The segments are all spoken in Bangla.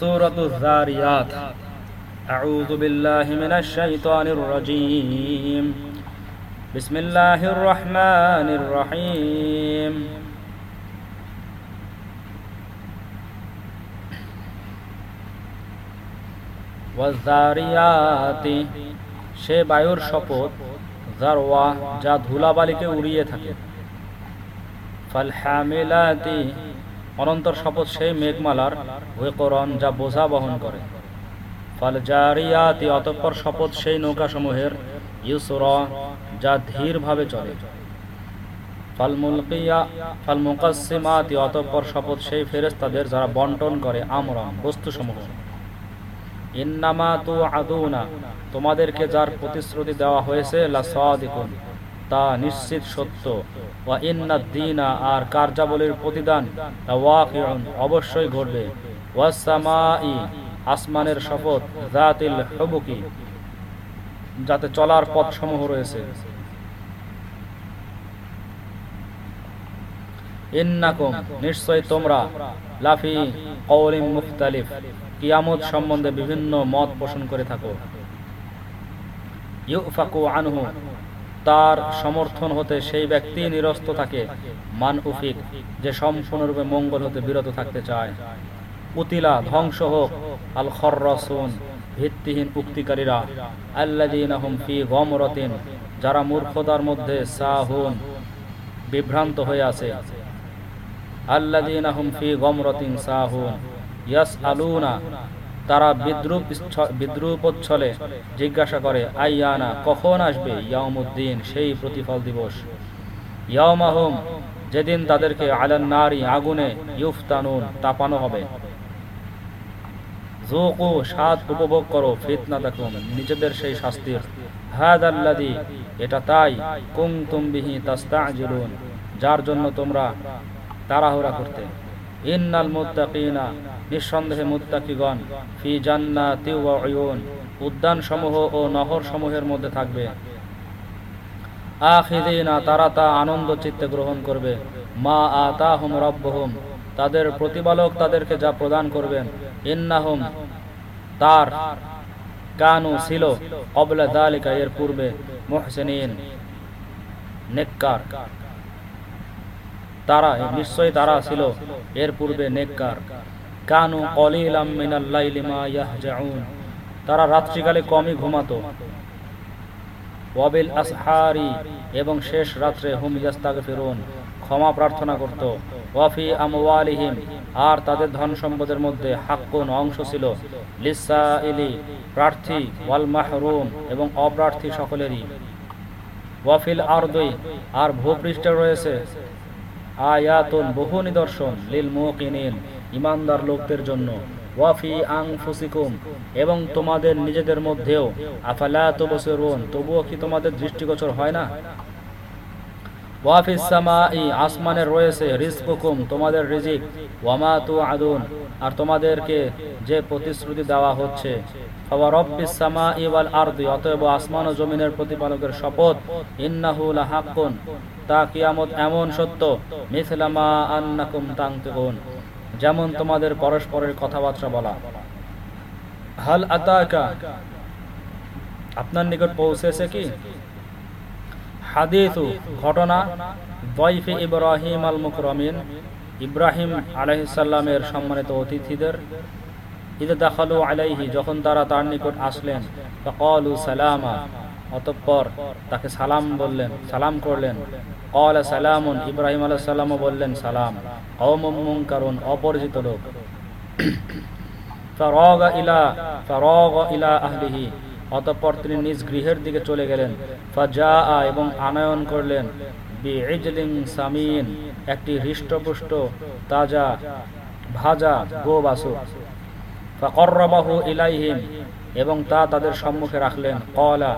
سورة الذاريات أعوذ بالله من الشيطان الرجيم بسم الله الرحمن الرحيم والذاريات সে বায়ুর শপথ জারওয়া যা ধুলাবালিকে উড়িয়ে থাকে ফাল হামিলাতি অনন্তর শপথ সেই মেঘমালার ওয়েকরণ যা বোঝা বহন করে। ফাল জারিয়াতি, অতঃপর শপথ সেই নৌকাসমূহের ইউসর যা ধীরভাবে চলে। ফাল মুলকিয়া, ফাল অতঃপর শপথ সেই ফেরেস্তাদের যারা বন্টন করে আমরণ বস্তুসমূহ। ইন্নামা তু আদুনা তোমাদেরকে যার প্রতিশ্রুতি দেওয়া হয়েছে, লা সাদিকুন। তা নিশ্চিত সত্য। ওয়া দিনা আর কার্যাবলীর প্রতিদান অবশ্যই ঘটবে। আসমানের শপথ যাতে চলার পথ সমূহ রয়েছে নিশ্চয় তোমরা, লাফি কওলিম মুখতালিফ, কিয়ামত সম্বন্ধে বিভিন্ন মত পোষণ করে থাকো। ইউফাকু আনহু তার সমর্থন হতে সেই ব্যক্তি নিরস্ত থাকে। মান উফিক, যে সম্পূর্ণরূপে মঙ্গল হতে বিরত থাকতে চায়। উতিলা, ধ্বংস হোক। আল খর্রসুন, ভিত্তিহীন উক্তিকারীরা। আল্লাদিনাহুম ফি গমরতিন, যারা মূর্খতার মধ্যে সাহুন, বিভ্রান্ত হয়ে আছে। আল্লাদিনাহুম ফি গমরতিন সাহুন ইয়াস আলুনা তারা বিদ্রুপ বিদ্রুপচ্ছলে জিজ্ঞাসা করে, আইয়ানা, কখন আসবে ইয়ামুদ্দিন সেই প্রতিফল দিবস? ইয়ামাহুম যেদিন তাদেরকে আলান নারী আগুনে ইউফতানুন, তাপানো হবে। জোকু স্বাদ উপভোগ করো, ফিতনা দেখুন নিজেদের সেই শাস্তির। এটা তাই কুং তুমবিহি তাস্তাজিলুন, যার জন্য তোমরা তাড়াহুড়া করতে। ইন্নাল মুত্তাকিনা, নিঃসন্দেহে মুত্তাকিগণ, ফি জান্নাতি ওয়া উয়ুন উদ্যান ও নহর সমূহের মধ্যে থাকবে। আখিদিনা তারা তা আনন্দ চিত্তে গ্রহণ করবে। মা আতাহুম রব্বহুম, তাদের প্রতিপালক তাদেরকে যা প্রদান করবেন। ইন্নাহুম, তার কানু ছিল অবলা দালিকা এর পূর্বে মুহসিনিন, নেককার। তারা নিশ্চয়ই তারা ছিল এর পূর্বে নেককার। কানু কলিলাম তারা রাত্রিকালে কমই ঘুমাতো। ওয়াবিল আসহারি এবং শেষ রাত্রে হুম ইয়াস্তাগফিরুন, ক্ষমা প্রার্থনা করত। ওয়াফি আমওয়ালিহিম, আর তাদের ধন সম্পদের মধ্যে হাক্কুন অংশ ছিল। লিসাইলি, প্রার্থী, ওয়াল মাহরুম এবং অপ্রার্থী সকলেরই। ওয়াফিল আর আরদই আর ভূপৃষ্ঠে রয়েছে আয়াতুন বহু নিদর্শন লিল মুকিনিন, ইমানদার লোকদের জন্য। ওয়াফি আং ফুসিকুম এবং তোমাদের নিজেদের মধ্যেও। আফালা তবসিরুন, তবুও কি তোমাদের দৃষ্টিগোচর হয় না? ওয়াফিস সামাই আসমানের রয়েছে রিজকুকুম, তোমাদের রিজিক। ওয়ামা তু আদুন আর তোমাদেরকে যে প্রতিশ্রুতি দেওয়া হচ্ছে। অতএব আসমান ও জমিনের প্রতিপালকের শপথ, ইন্নাহু তা কিয়ামত এমন সত্য যেমন তোমাদের পরস্পরের কথাবার্তা বলা। হাল আতাকা, আপনার নিকট পৌঁছেছে কি? হাদিসু ঘটনা দয়ফে ইব্রাহিম আল মুকরমিন ইব্রাহিম আলাইসাল্লামের সম্মানিত অতিথিদের। ঈদে দাখালু আলাইহি, যখন তারা তার নিকট আসলেন কলু সালামা, অতঃপর তাকে সালাম বললেন, সালাম করলেন। কল সালামুন, ইব্রাহিম আলাহ সাল্লামও বললেন, সালাম। অমুম কারণ অপরিচিত লোক। ফরগ ইলা ফরগ ইলা আহলিহি। অতঃপর তিনি নিজ গৃহের দিকে চলে গেলেন। ফাজা এবং আনয়ন করলেন। সামিন, একটি হৃষ্টপুষ্ট, তাজা, ভাজা গো বাসু ফাকর্রবাহু ইলাইহিম এবং তা তাদের সম্মুখে রাখলেন। কলা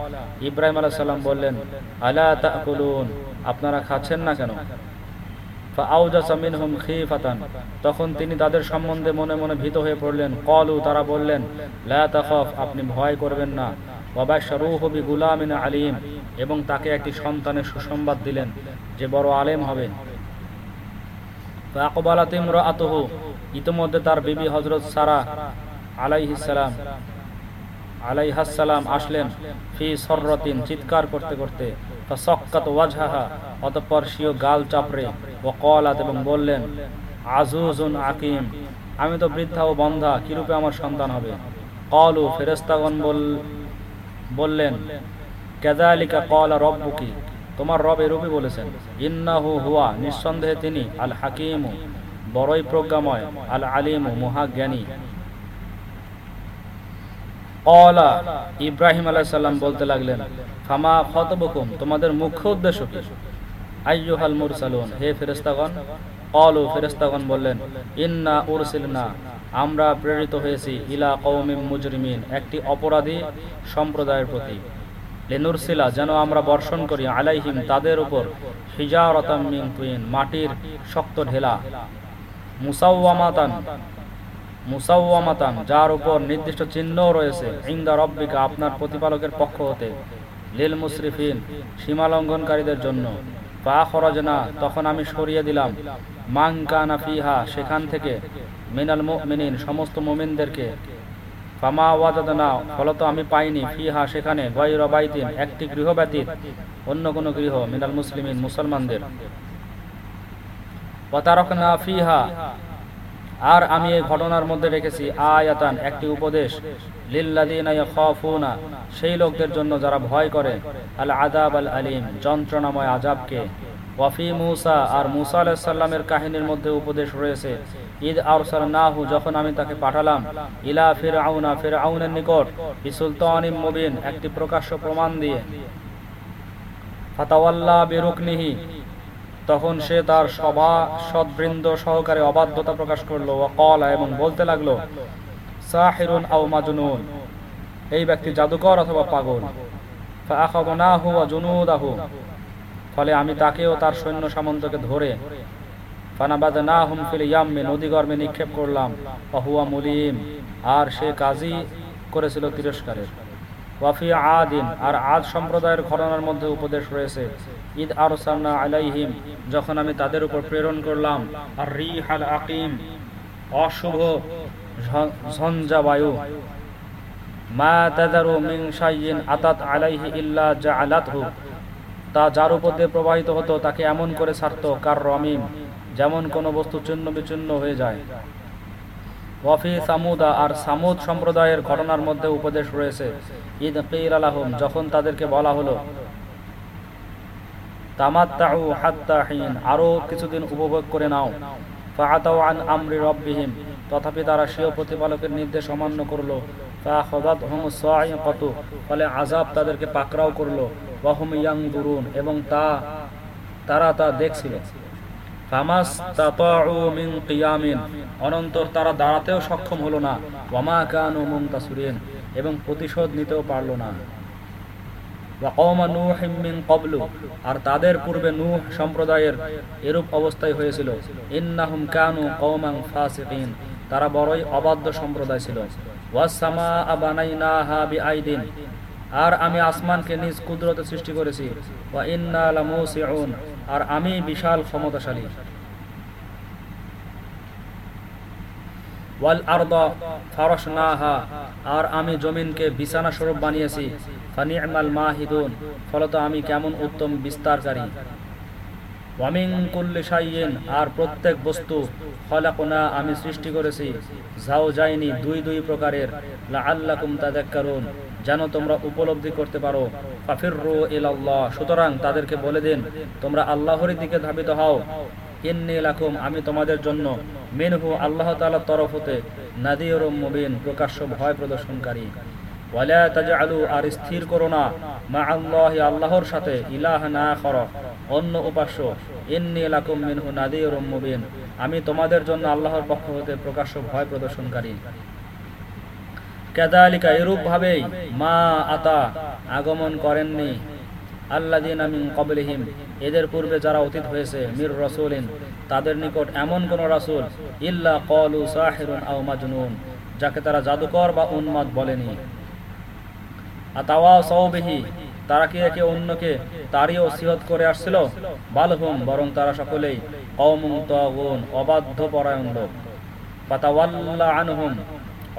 ইব্রাহিম আলাহ সাল্লাম বললেন, আলা তাকুলুন, আপনারা খাচ্ছেন না কেন? তখন তিনি তাদের সম্বন্ধে মনে মনে ভীত হয়ে পড়লেন। কলু তারা বললেন আপনি ভয় করবেন না। আলিম। এবং তাকে একটি সন্তানের সুসংবাদ দিলেন যে বড় আলেম হবে। ইতোমধ্যে তার বিবি হজরত সারা আলাইহিসালাম আলাইহাসালাম আসলেন ফি সররতিন, চিৎকার করতে করতে। সক্কাত অতঃপর সিও গাল চাপড়ে ও কলাত এবং বললেন, আজুজুন আকিম, আমি তো বৃদ্ধা ও বন্ধা, কিরূপে আমার সন্তান হবে? কলু ফেরেস্তাগণ বললেন কেদালিকা কলা রব্বুকি, তোমার রব এরূপই বলেছেন, ইন্নাহু হুয়া, নিঃসন্দেহে তিনি আল হাকিমু, বড়ই প্রজ্ঞাময়, আল আলিমু, মহাজ্ঞানী। অলা ইব্রাহিম আলাইসাল্লাম বলতে লাগলেন, ফামা খতবকুম, তোমাদের মুখ্য উদ্দেশ্য কি? আইয়ুহাল মুরসালুন, হে ফেরেস্তাগণ অলু ফেরেস্তাগণ বললেন, ইন্না উরসিলনা, আমরা প্রেরিত হয়েছি ইলা কৌমিম মুজরিমিন, একটি অপরাধী সম্প্রদায়ের প্রতি। লেনুরসিলা, যেন আমরা বর্ষণ করি আলাইহিম তাদের উপর, হিজারতাম মিন তুইন, মাটির শক্ত ঢেলা। মুসাওয়ামাতান মুসাওয়ামাতান, যার উপর নির্দিষ্ট চিহ্নও রয়েছে, ইন্দা রব্বিকা, আপনার প্রতিপালকের পক্ষ হতে, লিল মুসরিফিন সীমা লঙ্ঘনকারীদের পা খরজনা তখন আমি সরিয়ে দিলাম। মাংকানা ফিহা, সেখান থেকে মিনাল মুমিনিন, সমস্ত মুমিনদেরকে। ফামা ওয়াজাদনা, ফলত আমি পাইনি। ফিহা, সেখানে গয় বাইতিন, একটি গৃহ ব্যতীত অন্য কোনো গৃহ, মিনাল মুসলিমিন, মুসলমানদের। ওয়াতারকনা ফিহা আর আমি এই ঘটনার মধ্যে রেখেছি আয়াতান, একটি উপদেশ। সেই লোকদের জন্য যারা ভয় করে আল আদাব আল আলিম, যন্ত্রণাময় আজাবকে ওয়াফি মুসা, আর মুসা আলাহিসাল্লামের কাহিনীর মধ্যে উপদেশ রয়েছে ঈদ আরসাল নাহু যখন আমি তাকে পাঠালাম, ইলা ফির আউনা ফির আউনের নিকট বিসুলতান মুবিন, একটি প্রকাশ্য প্রমাণ দিয়ে, ফাতাওয়াল্লা বিরুকনিহি তখন সে তার সভা সদবৃন্দ সহকারে অবাধ্যতা প্রকাশ করল কলা এবং বলতে লাগল, সাহিরুন আও মাজনুন, এই ব্যক্তি জাদুকর অথবা পাগল। ফলে আমি তাকেও তার সৈন্য সামন্তকে ধরে। ফানাবাদনাহুম ফিল ইয়াম্মি নদীগর্ভে নিক্ষেপ করলাম। ওয়া মুলিম, আর সে কাজী করেছিল তিরস্কারের। ওয়াফি আদিন, আর আদ সম্প্রদায়ের ঘটনার মধ্যে উপদেশ রয়েছে। ঈদ আরসালনা আলাইহিম, যখন আমি তাদের উপর প্রেরণ করলাম, আর রি হাল আকিম, অশুভ ঝঞ্ঝা বায়ু মা তাদারু মিন শাইইন আতাত আলাইহি ইল্লা জাআলাতহু। তা যার উপর দিয়ে প্রবাহিত হতো, তাকে এমন করে ছাড়তো, কার রমিম, যেমন কোনো বস্তু চূর্ণ বিচূর্ণ হয়ে যায়। ওয়াফি সামুদা আর সামুদ সম্প্রদায়ের ঘটনার মধ্যে উপদেশ রয়েছে। ঈদ কিল আলাহম, যখন তাদেরকে বলা হলো, তামাত্তাউ হাত্তা হিন আরও কিছুদিন উপভোগ করে নাও। ফাহাতাও আন আমরি রব্বিহিম, তথাপি তারা স্বীয় প্রতিপালকের নির্দেশ অমান্য করল। ফাহদাত হুম ফলে আজাব তাদেরকে পাকড়াও করল। ওয়াহুম ইয়াং দুরুন এবং তা, তারা তা দেখছিল। অনন্তর তারা দাঁড়াতেও সক্ষম হলো না। ওয়ামা কানু মুনতাসিরিন। এবং প্রতিশোধ নিতেও পারল না। আর তাদের পূর্বে নূহ সম্প্রদায়ের এরূপ অবস্থায় হয়েছিল। তারা বড়ই অবাধ্য সম্প্রদায় ছিল। আর আমি আসমানকে নিজ কুদরতে সৃষ্টি করেছি। আর আমি বিশাল ক্ষমতাশালী। আর আমি জমিনকে বিছানা স্বরূপ বানিয়েছি ফলত আমি কেমন উত্তম বিস্তারকারী। আর প্রত্যেক বস্তু আমি সৃষ্টি করেছি দুই দুই প্রকারের, লাআল্লাকুম তাযাক্কারুন যেন তোমরা উপলব্ধি করতে পারো। ইলাল্লাহ। সুতরাং তাদেরকে বলে দিন, তোমরা আল্লাহর দিকে ধাবিত হও। ইন্নি আমি তোমাদের জন্য। মিনহু আল্লাহ তাআলার তরফ হতে নাদিরুম মুবিন, প্রকাশ্য ভয় প্রদর্শনকারী। আর স্থির করো না। মা আল্লাহি আল্লাহর সাথে ইলাহান আখর। অন্য উপাস্য আমি তোমাদের জন্য আল্লাহর পক্ষ হতে প্রকাশ্য ভয় প্রদর্শনকারী। কেদালিকা এরূপ ভাবেই মা আতা আগমন করেননি। আল্লাদিন আমিন কবলিহিম এদের পূর্বে যারা অতীত হয়েছে, মির রসুলিন, তাদের নিকট এমন কোন রাসুল ইল্লা কলু সাহিরুন যাকে তারা জাদুকর বা উন্মাদ বলেনি। আতাওয়া তারা কি একে অন্যকে তারই ওসিহত করে আসছিল? বালহুম, বরং তারা সকলেই তাগুন অবাধ্য পরায়ণ লোক। ফাতাওয়াল্লা আনহুম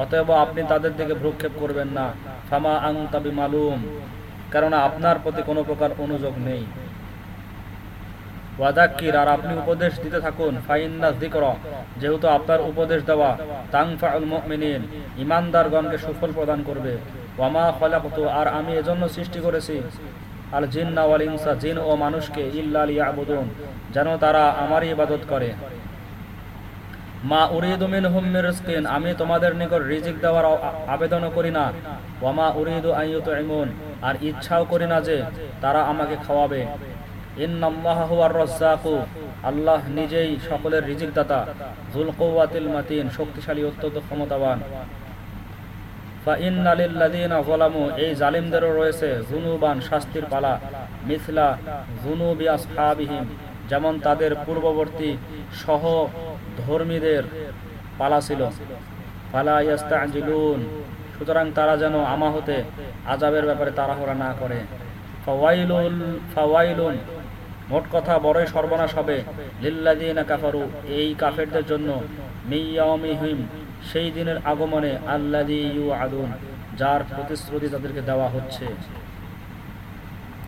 অতএব আপনি তাদের দিকে ভ্রুক্ষেপ করবেন না। ফামা আং তাবি মালুম কেননা আপনার প্রতি কোনো প্রকার অনুযোগ নেই। ওয়াদাক্কির আর আপনি উপদেশ দিতে থাকুন। ফাইন্না যিকরা, যেহেতু আপনার উপদেশ দেওয়া তাংফাউল মুমিনিন ইমানদারগণকে সুফল প্রদান করবে। ওয়ামা খলাকতু, আর আমি এজন্য সৃষ্টি করেছি। আল জিন্না ওয়াল ইনসা, জিন ও মানুষকে ইল্লা লিয়াবুদুন, যেন তারা আমারই ইবাদত করে। মা উরিদু মিনহুম আমি তোমাদের নিকট রিজিক দেওয়ার আ- আবেদনও করি না। ওয়ামা উরিদু আইয়ুতইমুন আর ইচ্ছাও করি না যে তারা আমাকে খাওয়াবে। আল্লাহ নিজেই সকলের রিজিক দাতা মাতিন, শক্তিশালী অত্যন্ত ক্ষমতাবান। এই জালিমদেরও রয়েছে জুনুবান শাস্তির পালা, মিথলা জুনুবি আসহাবিহিম, যেমন তাদের পূর্ববর্তী সহ ধর্মীদের পালা ছিল। ফালা সুতরাং তারা যেন আমা হতে আজাবের ব্যাপারে তাড়াহুড়া না করে। ফাওয়াইলুল, ফাওয়াইলুন, মোট কথা বড়ই সর্বনাশ হবে। লিল্লাযীনা কাফারু, এই কাফেরদের জন্য মিয়াউমিহিম সেই দিনের আগমনে আল্লাযী ইউআদুন, যার প্রতিশ্রুতি তাদেরকে দেওয়া হচ্ছে।